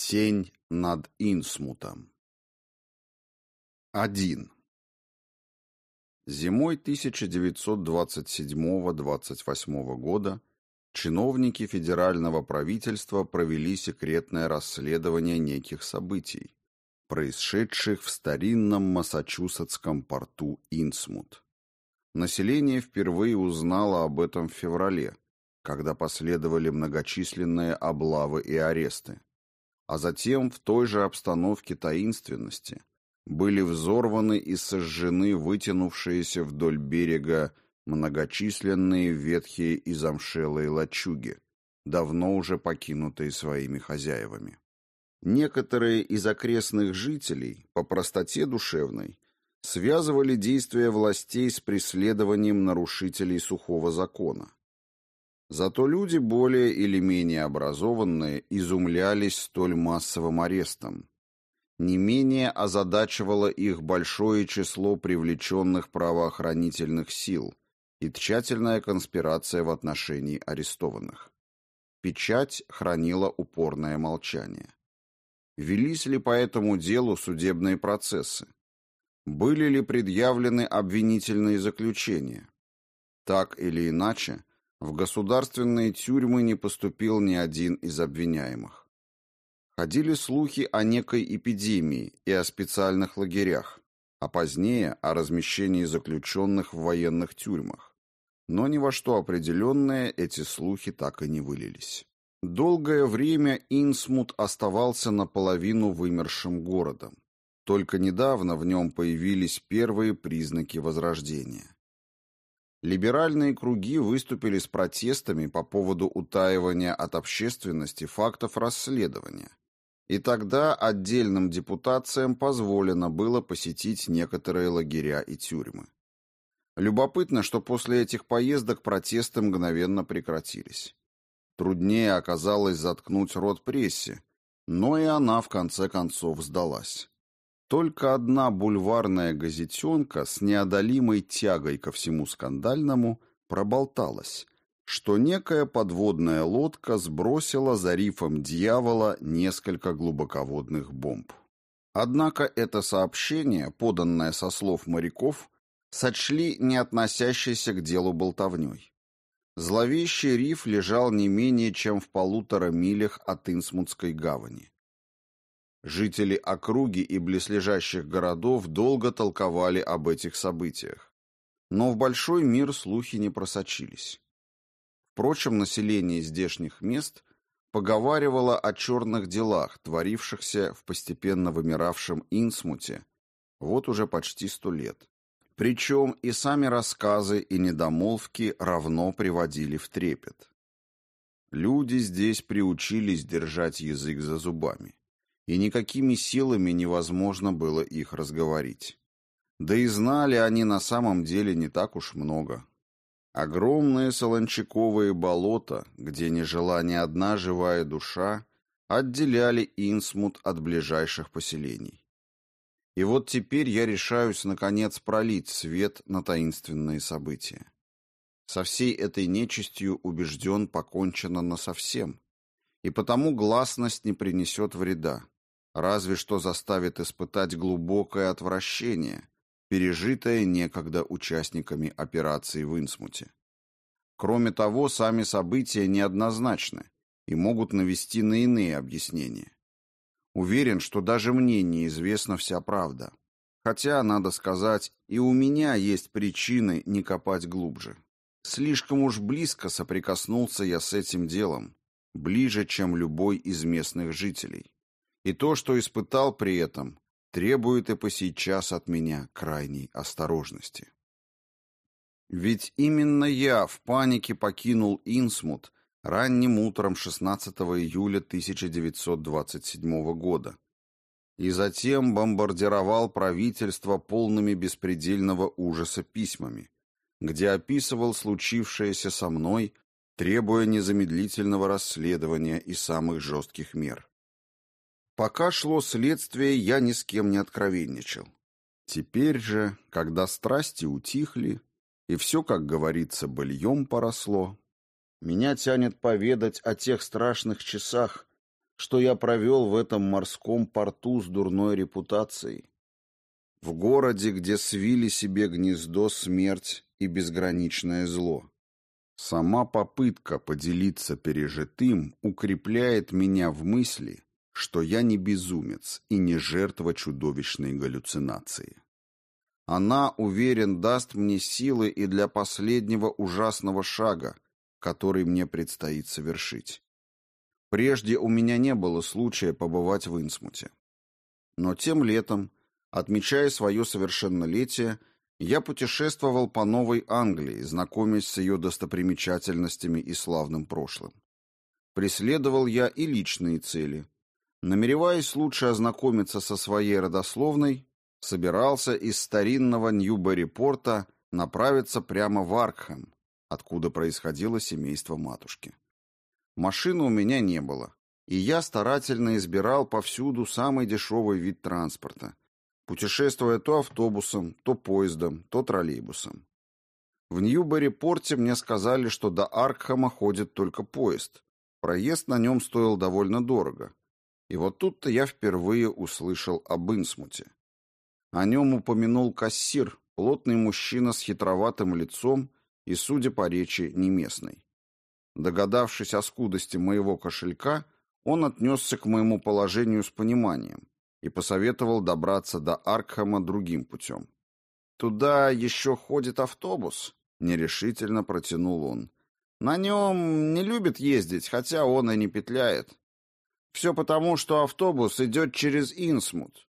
Тень над Инсмутом. 1. Зимой 1927-28 года чиновники федерального правительства провели секретное расследование неких событий, происшедших в старинном массачусетском порту Инсмут. Население впервые узнало об этом в феврале, когда последовали многочисленные облавы и аресты а затем в той же обстановке таинственности были взорваны и сожжены вытянувшиеся вдоль берега многочисленные ветхие и замшелые лачуги, давно уже покинутые своими хозяевами. Некоторые из окрестных жителей, по простоте душевной, связывали действия властей с преследованием нарушителей сухого закона, Зато люди более или менее образованные изумлялись столь массовым арестом. Не менее озадачивало их большое число привлеченных правоохранительных сил и тщательная конспирация в отношении арестованных. Печать хранила упорное молчание. Велись ли по этому делу судебные процессы? Были ли предъявлены обвинительные заключения? Так или иначе, в государственные тюрьмы не поступил ни один из обвиняемых. Ходили слухи о некой эпидемии и о специальных лагерях, а позднее о размещении заключенных в военных тюрьмах. Но ни во что определенное эти слухи так и не вылились. Долгое время Инсмут оставался наполовину вымершим городом. Только недавно в нем появились первые признаки возрождения. Либеральные круги выступили с протестами по поводу утаивания от общественности фактов расследования. И тогда отдельным депутациям позволено было посетить некоторые лагеря и тюрьмы. Любопытно, что после этих поездок протесты мгновенно прекратились. Труднее оказалось заткнуть рот прессе, но и она в конце концов сдалась. Только одна бульварная газетенка с неодолимой тягой ко всему скандальному проболталась, что некая подводная лодка сбросила за рифом дьявола несколько глубоководных бомб. Однако это сообщение, поданное со слов моряков, сочли не относящейся к делу болтовней. Зловещий риф лежал не менее чем в полутора милях от Инсмутской гавани. Жители округи и близлежащих городов долго толковали об этих событиях. Но в большой мир слухи не просочились. Впрочем, население здешних мест поговаривало о черных делах, творившихся в постепенно вымиравшем Инсмуте вот уже почти сто лет. Причем и сами рассказы и недомолвки равно приводили в трепет. Люди здесь приучились держать язык за зубами и никакими силами невозможно было их разговорить. Да и знали они на самом деле не так уж много. Огромные солончаковые болота, где не жила ни одна живая душа, отделяли Инсмут от ближайших поселений. И вот теперь я решаюсь, наконец, пролить свет на таинственные события. Со всей этой нечистью убежден покончено насовсем, и потому гласность не принесет вреда разве что заставит испытать глубокое отвращение, пережитое некогда участниками операции в Инсмуте. Кроме того, сами события неоднозначны и могут навести на иные объяснения. Уверен, что даже мне неизвестна вся правда. Хотя, надо сказать, и у меня есть причины не копать глубже. Слишком уж близко соприкоснулся я с этим делом, ближе, чем любой из местных жителей. И то, что испытал при этом, требует и по сейчас от меня крайней осторожности. Ведь именно я в панике покинул Инсмут ранним утром 16 июля 1927 года и затем бомбардировал правительство полными беспредельного ужаса письмами, где описывал случившееся со мной, требуя незамедлительного расследования и самых жестких мер. Пока шло следствие, я ни с кем не откровенничал. Теперь же, когда страсти утихли, и все, как говорится, быльем поросло, меня тянет поведать о тех страшных часах, что я провел в этом морском порту с дурной репутацией. В городе, где свили себе гнездо смерть и безграничное зло. Сама попытка поделиться пережитым укрепляет меня в мысли, что я не безумец и не жертва чудовищной галлюцинации. Она, уверен, даст мне силы и для последнего ужасного шага, который мне предстоит совершить. Прежде у меня не было случая побывать в Инсмуте. Но тем летом, отмечая свое совершеннолетие, я путешествовал по Новой Англии, знакомясь с ее достопримечательностями и славным прошлым. Преследовал я и личные цели. Намереваясь лучше ознакомиться со своей родословной, собирался из старинного Ньюбери-порта направиться прямо в Аркхэм, откуда происходило семейство матушки. Машины у меня не было, и я старательно избирал повсюду самый дешевый вид транспорта, путешествуя то автобусом, то поездом, то троллейбусом. В Ньюбери-порте мне сказали, что до Аркхема ходит только поезд. Проезд на нем стоил довольно дорого. И вот тут-то я впервые услышал об Инсмуте. О нем упомянул кассир, плотный мужчина с хитроватым лицом и, судя по речи, не местный. Догадавшись о скудости моего кошелька, он отнесся к моему положению с пониманием и посоветовал добраться до Аркхема другим путем. «Туда еще ходит автобус», — нерешительно протянул он. «На нем не любит ездить, хотя он и не петляет. Все потому, что автобус идет через Инсмут,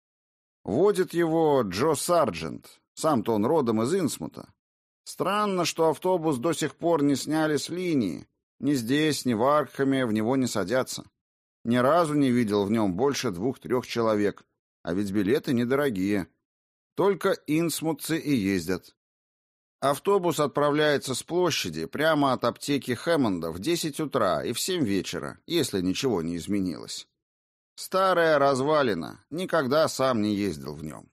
Водит его Джо Сарджент. Сам-то он родом из Инсмута. Странно, что автобус до сих пор не сняли с линии. Ни здесь, ни в Аркхаме в него не садятся. Ни разу не видел в нем больше двух-трех человек. А ведь билеты недорогие. Только инсмутцы и ездят. Автобус отправляется с площади прямо от аптеки Хэммонда в 10 утра и в 7 вечера, если ничего не изменилось. Старая развалина, никогда сам не ездил в нем.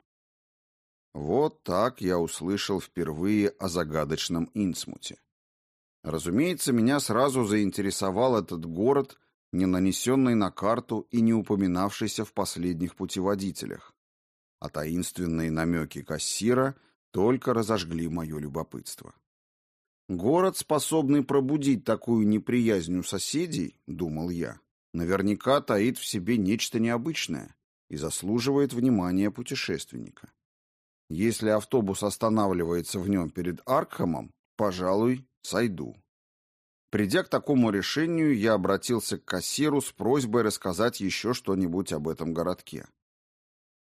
Вот так я услышал впервые о загадочном Инсмуте. Разумеется, меня сразу заинтересовал этот город, не нанесенный на карту и не упоминавшийся в последних путеводителях. А таинственные намеки кассира только разожгли мое любопытство. Город, способный пробудить такую неприязнь у соседей, думал я, наверняка таит в себе нечто необычное и заслуживает внимания путешественника. Если автобус останавливается в нем перед Аркхамом, пожалуй, сойду. Придя к такому решению, я обратился к кассиру с просьбой рассказать еще что-нибудь об этом городке.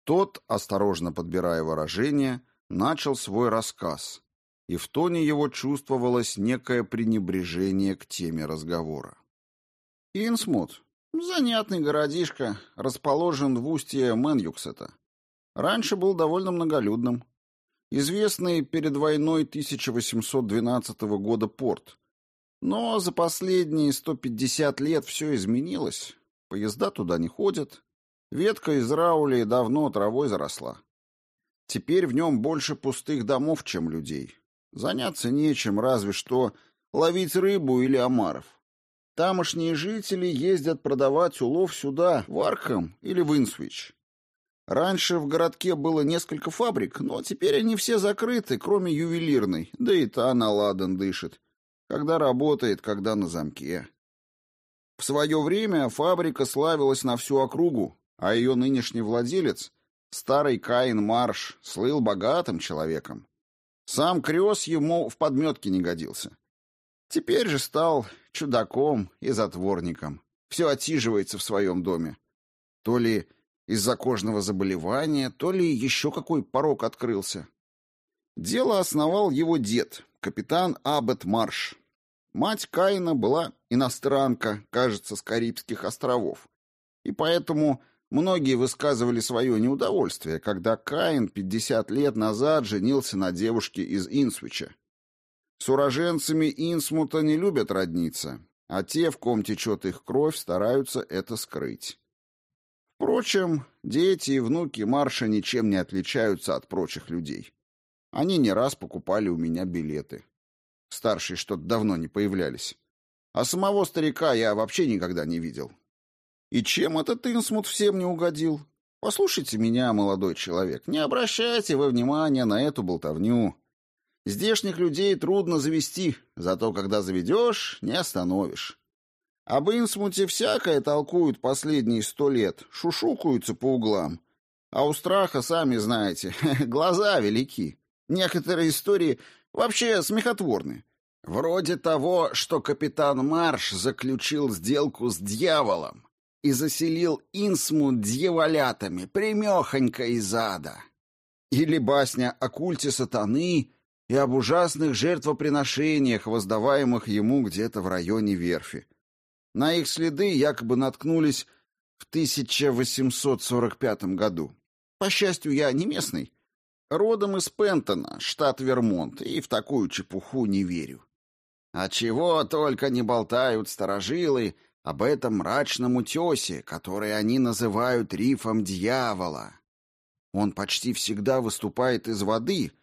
Тот, осторожно подбирая выражения, начал свой рассказ, и в тоне его чувствовалось некое пренебрежение к теме разговора. Инсмут Занятный городишко, расположен в устье Мэнюксета. Раньше был довольно многолюдным. Известный перед войной 1812 года порт. Но за последние 150 лет все изменилось. Поезда туда не ходят. Ветка из Раули давно травой заросла. Теперь в нем больше пустых домов, чем людей. Заняться нечем, разве что ловить рыбу или омаров. Тамошние жители ездят продавать улов сюда, в Аркхам или в Инсвич. Раньше в городке было несколько фабрик, но теперь они все закрыты, кроме ювелирной, да и та на ладан дышит. Когда работает, когда на замке. В свое время фабрика славилась на всю округу, а ее нынешний владелец, старый Каин Марш, слыл богатым человеком. Сам Крёс ему в подметке не годился. Теперь же стал чудаком и затворником. Все отсиживается в своем доме. То ли из-за кожного заболевания, то ли еще какой порог открылся. Дело основал его дед, капитан Аббет Марш. Мать Каина была иностранка, кажется, с Карибских островов. И поэтому многие высказывали свое неудовольствие, когда Каин 50 лет назад женился на девушке из Инсвича. С уроженцами Инсмута не любят родниться, а те, в ком течет их кровь, стараются это скрыть. Впрочем, дети и внуки Марша ничем не отличаются от прочих людей. Они не раз покупали у меня билеты. Старшие что-то давно не появлялись. А самого старика я вообще никогда не видел. И чем этот Инсмут всем не угодил? Послушайте меня, молодой человек, не обращайте вы внимания на эту болтовню. Здешних людей трудно завести, зато когда заведешь, не остановишь. Об Инсмуте всякое толкуют последние сто лет, шушукаются по углам. А у страха, сами знаете, глаза велики. Некоторые истории вообще смехотворны. Вроде того, что капитан Марш заключил сделку с дьяволом и заселил Инсмут дьяволятами примехонько из ада. Или басня о культе сатаны и об ужасных жертвоприношениях, воздаваемых ему где-то в районе верфи. На их следы якобы наткнулись в 1845 году. По счастью, я не местный. Родом из Пентона, штат Вермонт, и в такую чепуху не верю. А чего только не болтают старожилы об этом мрачном утесе, который они называют рифом дьявола. Он почти всегда выступает из воды —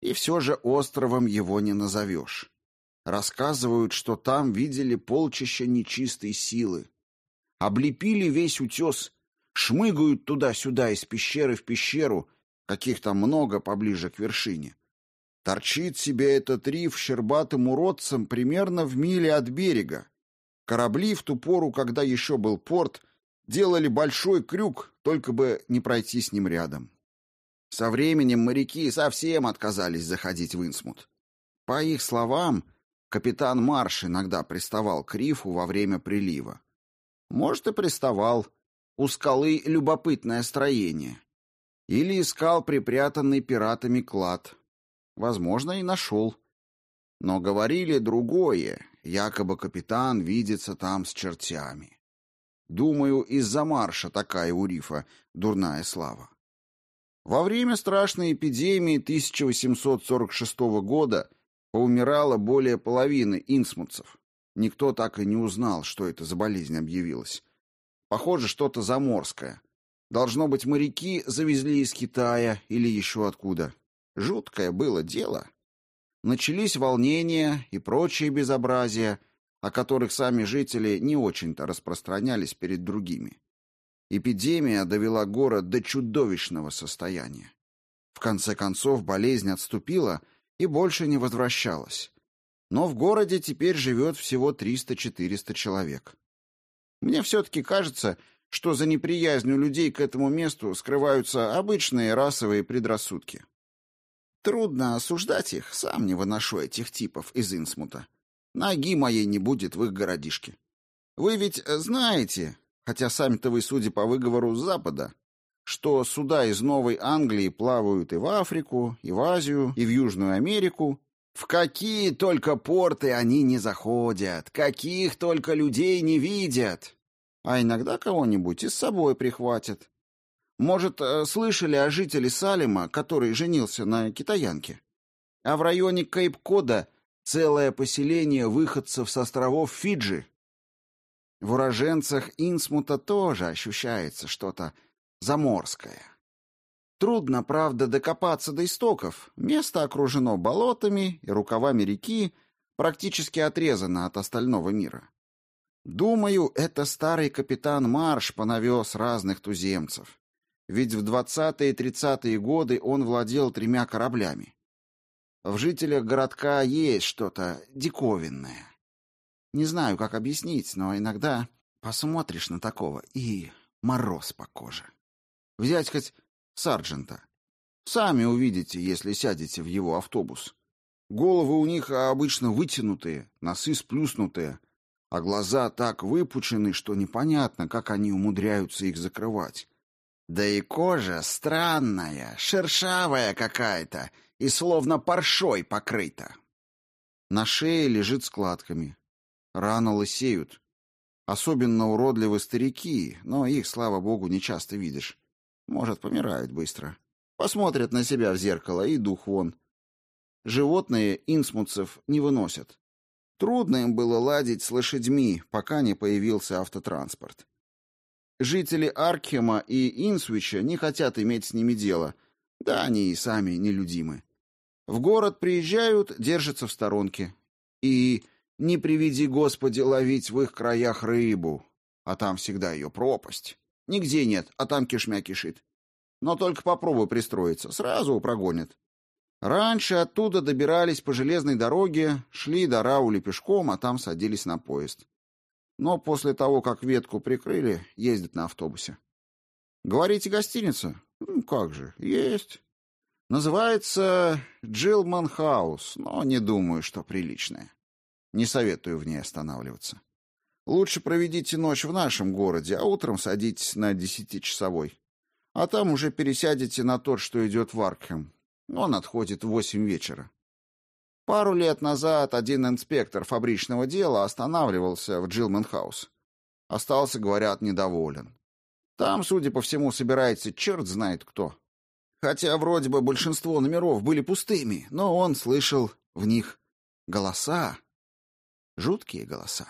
и все же островом его не назовешь. Рассказывают, что там видели полчища нечистой силы. Облепили весь утес, шмыгают туда-сюда из пещеры в пещеру, каких там много поближе к вершине. Торчит себе этот риф щербатым уродцем примерно в миле от берега. Корабли в ту пору, когда еще был порт, делали большой крюк, только бы не пройти с ним рядом. Со временем моряки совсем отказались заходить в Инсмут. По их словам, капитан Марш иногда приставал к рифу во время прилива. Может, и приставал. У скалы любопытное строение. Или искал припрятанный пиратами клад. Возможно, и нашел. Но говорили другое, якобы капитан видится там с чертями. Думаю, из-за марша такая у рифа дурная слава. Во время страшной эпидемии 1846 года поумирало более половины инсмутцев. Никто так и не узнал, что это за болезнь объявилась. Похоже, что-то заморское. Должно быть, моряки завезли из Китая или еще откуда. Жуткое было дело. Начались волнения и прочие безобразия, о которых сами жители не очень-то распространялись перед другими. Эпидемия довела город до чудовищного состояния. В конце концов болезнь отступила и больше не возвращалась. Но в городе теперь живет всего 300-400 человек. Мне все-таки кажется, что за неприязнью людей к этому месту скрываются обычные расовые предрассудки. Трудно осуждать их, сам не выношу этих типов из Инсмута. Ноги моей не будет в их городишке. Вы ведь знаете, хотя сами-то вы, судя по выговору, с Запада, что суда из Новой Англии плавают и в Африку, и в Азию, и в Южную Америку. В какие только порты они не заходят, каких только людей не видят. А иногда кого-нибудь и с собой прихватят. Может, э, слышали о жителе Салима, который женился на китаянке? А в районе Кейп-Кода целое поселение выходцев с островов Фиджи. В уроженцах Инсмута тоже ощущается что-то заморское. Трудно, правда, докопаться до истоков. Место окружено болотами и рукавами реки, практически отрезано от остального мира. Думаю, это старый капитан Марш понавез разных туземцев. Ведь в 20-е и 30-е годы он владел тремя кораблями. В жителях городка есть что-то диковинное. Не знаю, как объяснить, но иногда посмотришь на такого и мороз по коже. Взять хоть сарджента. Сами увидите, если сядете в его автобус. Головы у них обычно вытянутые, носы сплюснутые, а глаза так выпучены, что непонятно, как они умудряются их закрывать. Да и кожа странная, шершавая какая-то и словно паршой покрыта. На шее лежит складками, Рано лысеют. Особенно уродливы старики, но их, слава богу, не часто видишь. Может, помирают быстро. Посмотрят на себя в зеркало и дух вон. Животные инсмутцев не выносят. Трудно им было ладить с лошадьми, пока не появился автотранспорт. Жители Аркхема и Инсвича не хотят иметь с ними дело, да они и сами нелюдимы. В город приезжают, держатся в сторонке. И не приведи, Господи, ловить в их краях рыбу. а там всегда ее пропасть. Нигде нет, а там кишмя кишит. Но только попробуй пристроиться, сразу прогонят. Раньше оттуда добирались по железной дороге, шли до Раули пешком, а там садились на поезд. Но после того, как ветку прикрыли, ездят на автобусе. Говорите, гостиница? Ну, как же, есть. Называется Джилман Хаус, но не думаю, что приличная. Не советую в ней останавливаться. Лучше проведите ночь в нашем городе, а утром садитесь на десятичасовой. А там уже пересядете на тот, что идет в Аркхем. Он отходит в восемь вечера. Пару лет назад один инспектор фабричного дела останавливался в Джилменхаус. Остался, говорят, недоволен. Там, судя по всему, собирается черт знает кто. Хотя вроде бы большинство номеров были пустыми, но он слышал в них голоса. Жуткие голоса.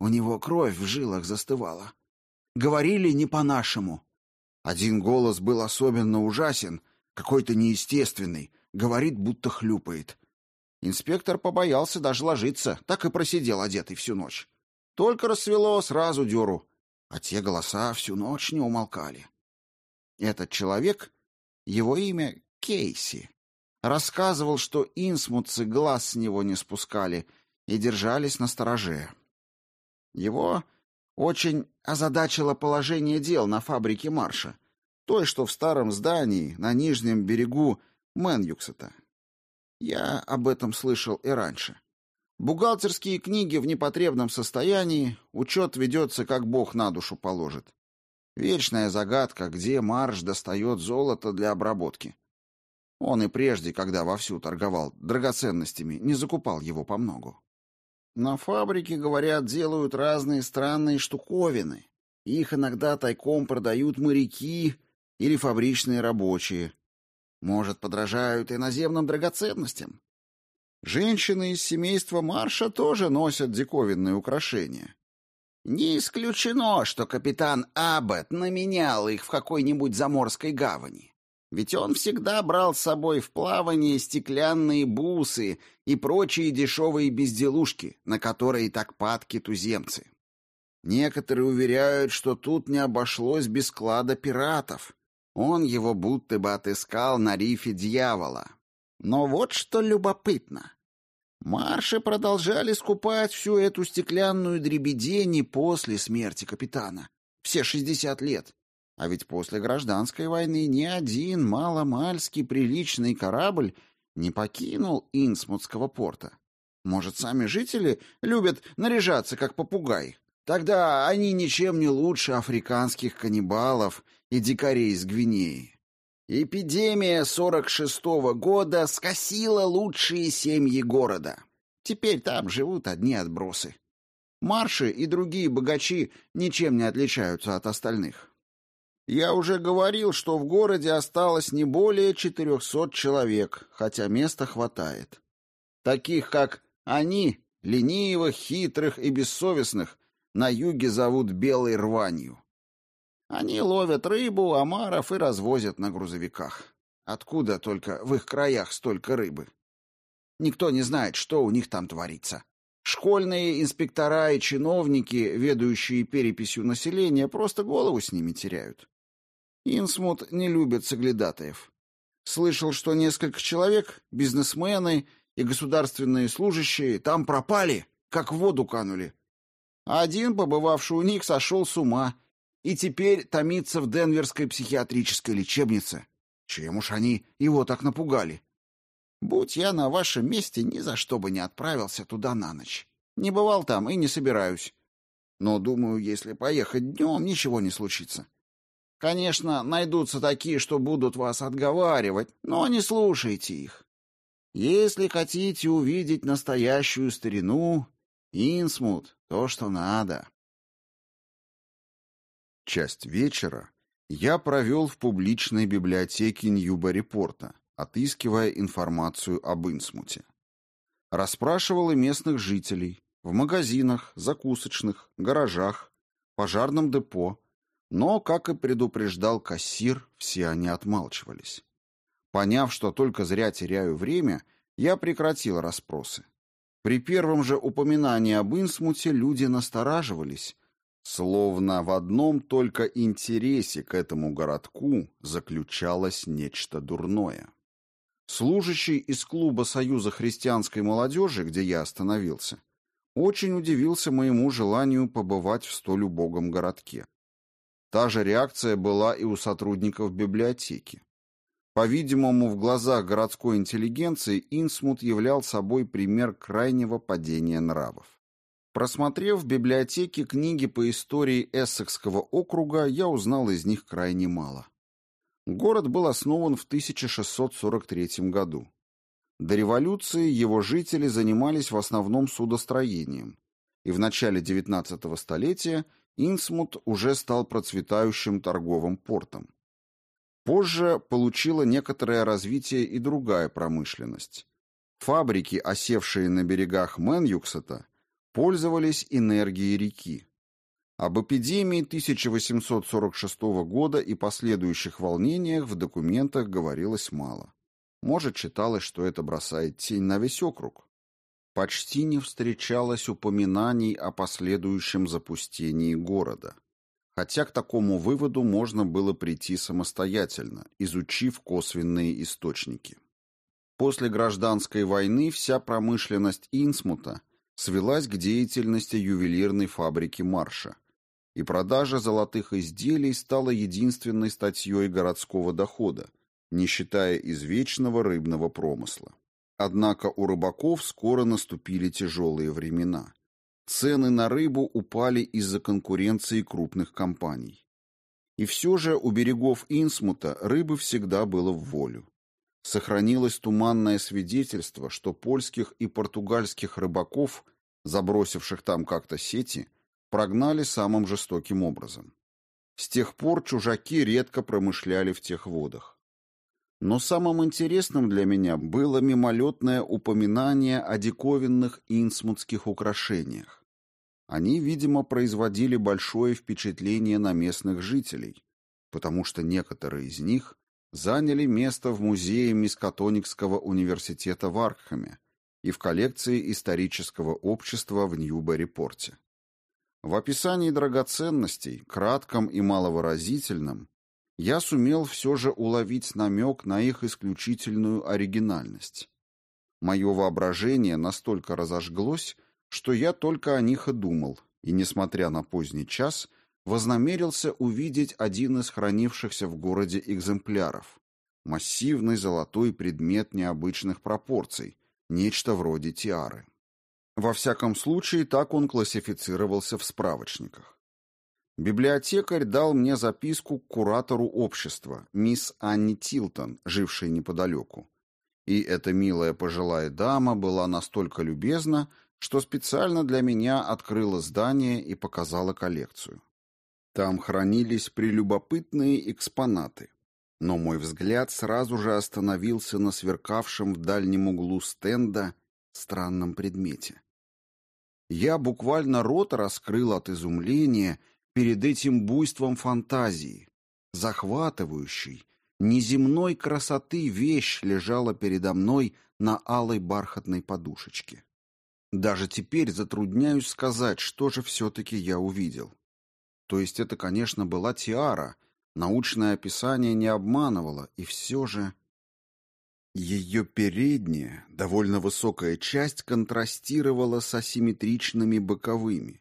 У него кровь в жилах застывала. Говорили не по-нашему. Один голос был особенно ужасен, какой-то неестественный, говорит, будто хлюпает. Инспектор побоялся даже ложиться, так и просидел одетый всю ночь. Только рассвело, сразу дёру. А те голоса всю ночь не умолкали. Этот человек, его имя Кейси, рассказывал, что инсмутцы глаз с него не спускали и держались на стороже. Его очень озадачило положение дел на фабрике Марша, той, что в старом здании на нижнем берегу Мэнюксета. Я об этом слышал и раньше. Бухгалтерские книги в непотребном состоянии, учет ведется, как бог на душу положит. Вечная загадка, где Марш достает золото для обработки. Он и прежде, когда вовсю торговал драгоценностями, не закупал его по многу. На фабрике, говорят, делают разные странные штуковины. Их иногда тайком продают моряки или фабричные рабочие. Может, подражают иноземным драгоценностям? Женщины из семейства Марша тоже носят диковинные украшения. Не исключено, что капитан Аббет наменял их в какой-нибудь заморской гавани. Ведь он всегда брал с собой в плавание стеклянные бусы и прочие дешевые безделушки, на которые так падки туземцы. Некоторые уверяют, что тут не обошлось без клада пиратов. Он его будто бы отыскал на рифе дьявола. Но вот что любопытно. Марши продолжали скупать всю эту стеклянную дребедень и после смерти капитана. Все шестьдесят лет. А ведь после гражданской войны ни один маломальский приличный корабль не покинул Инсмутского порта. Может, сами жители любят наряжаться, как попугай? Тогда они ничем не лучше африканских каннибалов и дикарей из Гвинеи. Эпидемия 46-го года скосила лучшие семьи города. Теперь там живут одни отбросы. Марши и другие богачи ничем не отличаются от остальных. Я уже говорил, что в городе осталось не более 400 человек, хотя места хватает. Таких, как они, ленивых, хитрых и бессовестных, на юге зовут белой рванью. Они ловят рыбу, омаров и развозят на грузовиках. Откуда только в их краях столько рыбы? Никто не знает, что у них там творится. Школьные инспектора и чиновники, ведущие переписью населения, просто голову с ними теряют. Инсмут не любит соглядатаев. Слышал, что несколько человек, бизнесмены и государственные служащие, там пропали, как в воду канули. Один, побывавший у них, сошел с ума и теперь томится в Денверской психиатрической лечебнице. Чем уж они его так напугали? Будь я на вашем месте, ни за что бы не отправился туда на ночь. Не бывал там и не собираюсь. Но, думаю, если поехать днем, ничего не случится. Конечно, найдутся такие, что будут вас отговаривать, но не слушайте их. Если хотите увидеть настоящую старину, Инсмут — то, что надо. Часть вечера я провел в публичной библиотеке Ньюбери-Порта, отыскивая информацию об Инсмуте. Расспрашивал и местных жителей, в магазинах, закусочных, гаражах, пожарном депо, но, как и предупреждал кассир, все они отмалчивались. Поняв, что только зря теряю время, я прекратил расспросы. При первом же упоминании об Инсмуте люди настораживались, Словно в одном только интересе к этому городку заключалось нечто дурное. Служащий из клуба Союза христианской молодежи, где я остановился, очень удивился моему желанию побывать в столь убогом городке. Та же реакция была и у сотрудников библиотеки. По-видимому, в глазах городской интеллигенции Инсмут являл собой пример крайнего падения нравов. Просмотрев в библиотеке книги по истории Эссекского округа, я узнал из них крайне мало. Город был основан в 1643 году. До революции его жители занимались в основном судостроением, и в начале XIX столетия Инсмут уже стал процветающим торговым портом. Позже получила некоторое развитие и другая промышленность. Фабрики, осевшие на берегах Мэнюксета, пользовались энергией реки. Об эпидемии 1846 года и последующих волнениях в документах говорилось мало. Может, читалось, что это бросает тень на весь округ. Почти не встречалось упоминаний о последующем запустении города. Хотя к такому выводу можно было прийти самостоятельно, изучив косвенные источники. После гражданской войны вся промышленность Инсмута – свелась к деятельности ювелирной фабрики Марша, и продажа золотых изделий стала единственной статьей городского дохода, не считая извечного рыбного промысла. Однако у рыбаков скоро наступили тяжелые времена. Цены на рыбу упали из-за конкуренции крупных компаний. И все же у берегов Инсмута рыбы всегда было в волю. Сохранилось туманное свидетельство, что польских и португальских рыбаков, забросивших там как-то сети, прогнали самым жестоким образом. С тех пор чужаки редко промышляли в тех водах. Но самым интересным для меня было мимолетное упоминание о диковинных инсмутских украшениях. Они, видимо, производили большое впечатление на местных жителей, потому что некоторые из них заняли место в музее Мискатоникского университета в Аркхаме и в коллекции исторического общества в Ньюбери-порте. В описании драгоценностей, кратком и маловыразительном, я сумел все же уловить намек на их исключительную оригинальность. Мое воображение настолько разожглось, что я только о них и думал, и, несмотря на поздний час, вознамерился увидеть один из хранившихся в городе экземпляров. Массивный золотой предмет необычных пропорций, нечто вроде тиары. Во всяком случае, так он классифицировался в справочниках. Библиотекарь дал мне записку к куратору общества, мисс Анни Тилтон, жившей неподалеку. И эта милая пожилая дама была настолько любезна, что специально для меня открыла здание и показала коллекцию. Там хранились прелюбопытные экспонаты. Но мой взгляд сразу же остановился на сверкавшем в дальнем углу стенда странном предмете. Я буквально рот раскрыл от изумления перед этим буйством фантазии. Захватывающей, неземной красоты вещь лежала передо мной на алой бархатной подушечке. Даже теперь затрудняюсь сказать, что же все-таки я увидел. То есть это, конечно, была тиара, научное описание не обманывало, и все же... Ее передняя, довольно высокая часть контрастировала с асимметричными боковыми.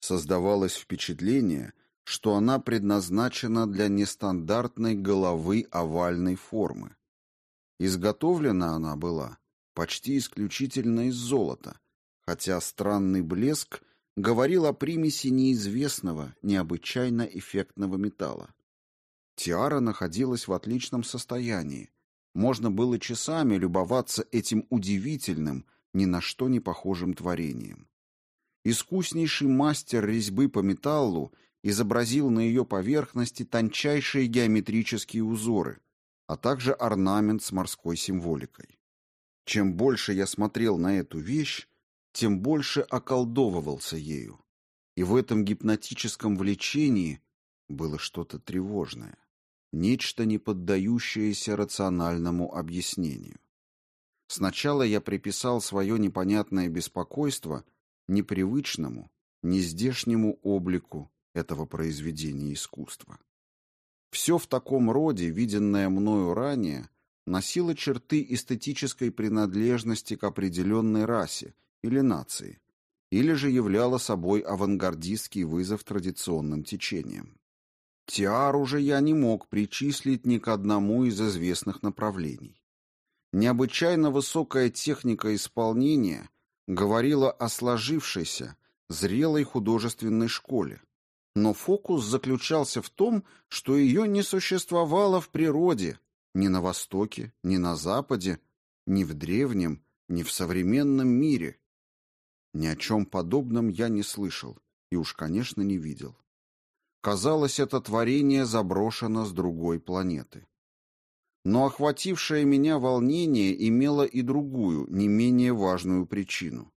Создавалось впечатление, что она предназначена для нестандартной головы овальной формы. Изготовлена она была почти исключительно из золота, хотя странный блеск говорил о примеси неизвестного, необычайно эффектного металла. Тиара находилась в отличном состоянии. Можно было часами любоваться этим удивительным, ни на что не похожим творением. Искуснейший мастер резьбы по металлу изобразил на ее поверхности тончайшие геометрические узоры, а также орнамент с морской символикой. Чем больше я смотрел на эту вещь, тем больше околдовывался ею. И в этом гипнотическом влечении было что-то тревожное, нечто не поддающееся рациональному объяснению. Сначала я приписал свое непонятное беспокойство непривычному, нездешнему облику этого произведения искусства. Все в таком роде, виденное мною ранее, носило черты эстетической принадлежности к определенной расе или нации, или же являло собой авангардистский вызов традиционным течениям. Тиару же я не мог причислить ни к одному из известных направлений. Необычайно высокая техника исполнения говорила о сложившейся, зрелой художественной школе, но фокус заключался в том, что ее не существовало в природе, ни на Востоке, ни на Западе, ни в древнем, ни в современном мире. Ни о чем подобном я не слышал и уж, конечно, не видел. Казалось, это творение заброшено с другой планеты. Но охватившее меня волнение имело и другую, не менее важную причину.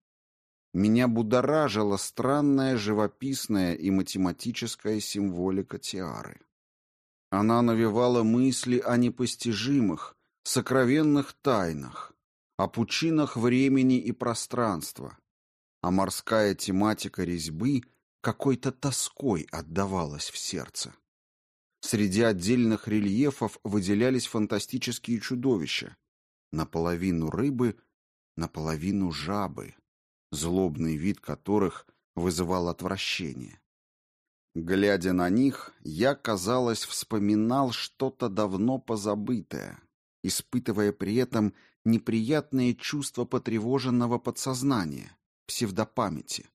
Меня будоражила странная живописная и математическая символика тиары. Она навевала мысли о непостижимых, сокровенных тайнах, о пучинах времени и пространства, а морская тематика резьбы какой-то тоской отдавалась в сердце. Среди отдельных рельефов выделялись фантастические чудовища, наполовину рыбы, наполовину жабы злобный вид которых вызывал отвращение. Глядя на них, я, казалось, вспоминал что-то давно позабытое, испытывая при этом неприятные чувства потревоженного подсознания, псевдопамяти,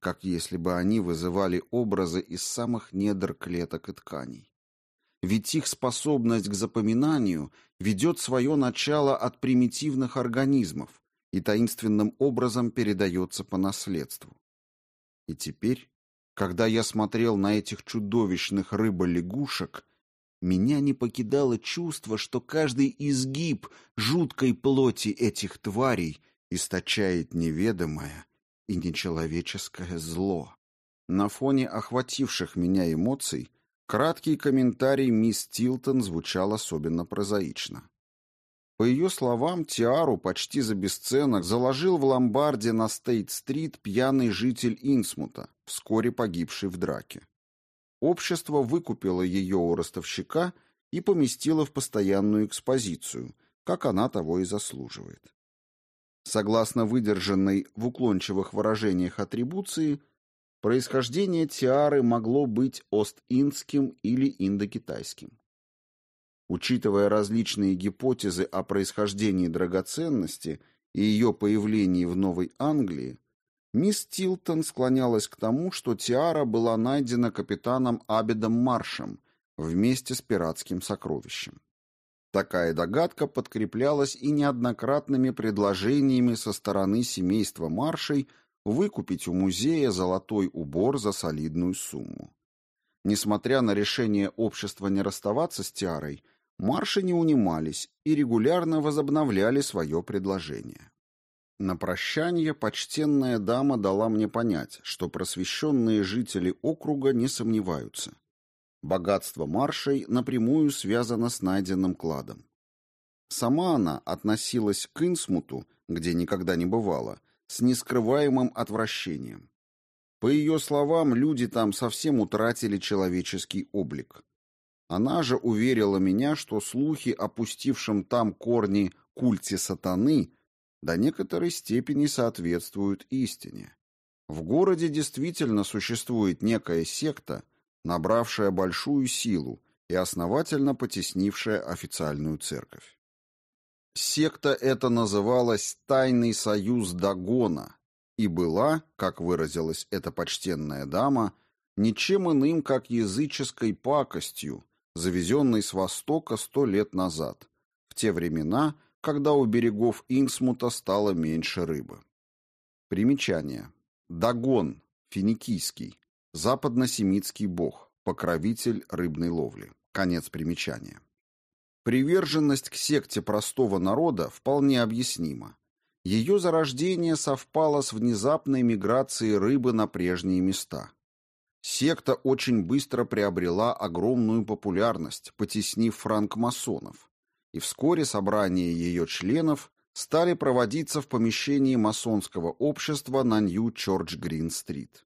как если бы они вызывали образы из самых недр клеток и тканей. Ведь их способность к запоминанию ведет свое начало от примитивных организмов, и таинственным образом передается по наследству. И теперь, когда я смотрел на этих чудовищных рыболягушек, меня не покидало чувство, что каждый изгиб жуткой плоти этих тварей источает неведомое и нечеловеческое зло. На фоне охвативших меня эмоций краткий комментарий мисс Тилтон звучал особенно прозаично. По ее словам, Тиару почти за бесценок заложил в ломбарде на Стейт-стрит пьяный житель Инсмута, вскоре погибший в драке. Общество выкупило ее у ростовщика и поместило в постоянную экспозицию, как она того и заслуживает. Согласно выдержанной в уклончивых выражениях атрибуции, происхождение тиары могло быть ост-индским или индокитайским. Учитывая различные гипотезы о происхождении драгоценности и ее появлении в Новой Англии, мисс Тилтон склонялась к тому, что тиара была найдена капитаном Абедом Маршем вместе с пиратским сокровищем. Такая догадка подкреплялась и неоднократными предложениями со стороны семейства Маршей выкупить у музея золотой убор за солидную сумму. Несмотря на решение общества не расставаться с тиарой, марши не унимались и регулярно возобновляли свое предложение. На прощание почтенная дама дала мне понять, что просвещенные жители округа не сомневаются. Богатство маршей напрямую связано с найденным кладом. Сама она относилась к Инсмуту, где никогда не бывала, с нескрываемым отвращением. По ее словам, люди там совсем утратили человеческий облик. Она же уверила меня, что слухи о пустившем там корни культе сатаны до некоторой степени соответствуют истине. В городе действительно существует некая секта, набравшая большую силу и основательно потеснившая официальную церковь. Секта эта называлась «Тайный союз Дагона» и была, как выразилась эта почтенная дама, ничем иным, как языческой пакостью, завезенный с Востока сто лет назад, в те времена, когда у берегов Инсмута стало меньше рыбы. Примечание. Дагон, финикийский, западно-семитский бог, покровитель рыбной ловли. Конец примечания. Приверженность к секте простого народа вполне объяснима. Ее зарождение совпало с внезапной миграцией рыбы на прежние места. Секта очень быстро приобрела огромную популярность, потеснив франкмасонов, и вскоре собрания ее членов стали проводиться в помещении масонского общества на Нью-Чорч-Грин-стрит.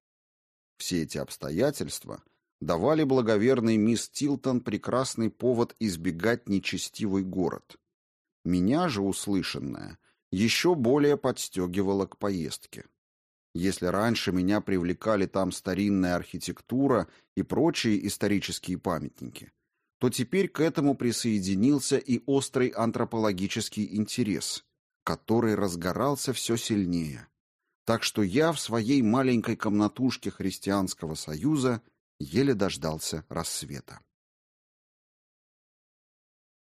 Все эти обстоятельства давали благоверной мисс Тилтон прекрасный повод избегать нечестивый город. Меня же услышанное еще более подстегивало к поездке. Если раньше меня привлекали там старинная архитектура и прочие исторические памятники, то теперь к этому присоединился и острый антропологический интерес, который разгорался все сильнее. Так что я в своей маленькой комнатушке Христианского Союза еле дождался рассвета.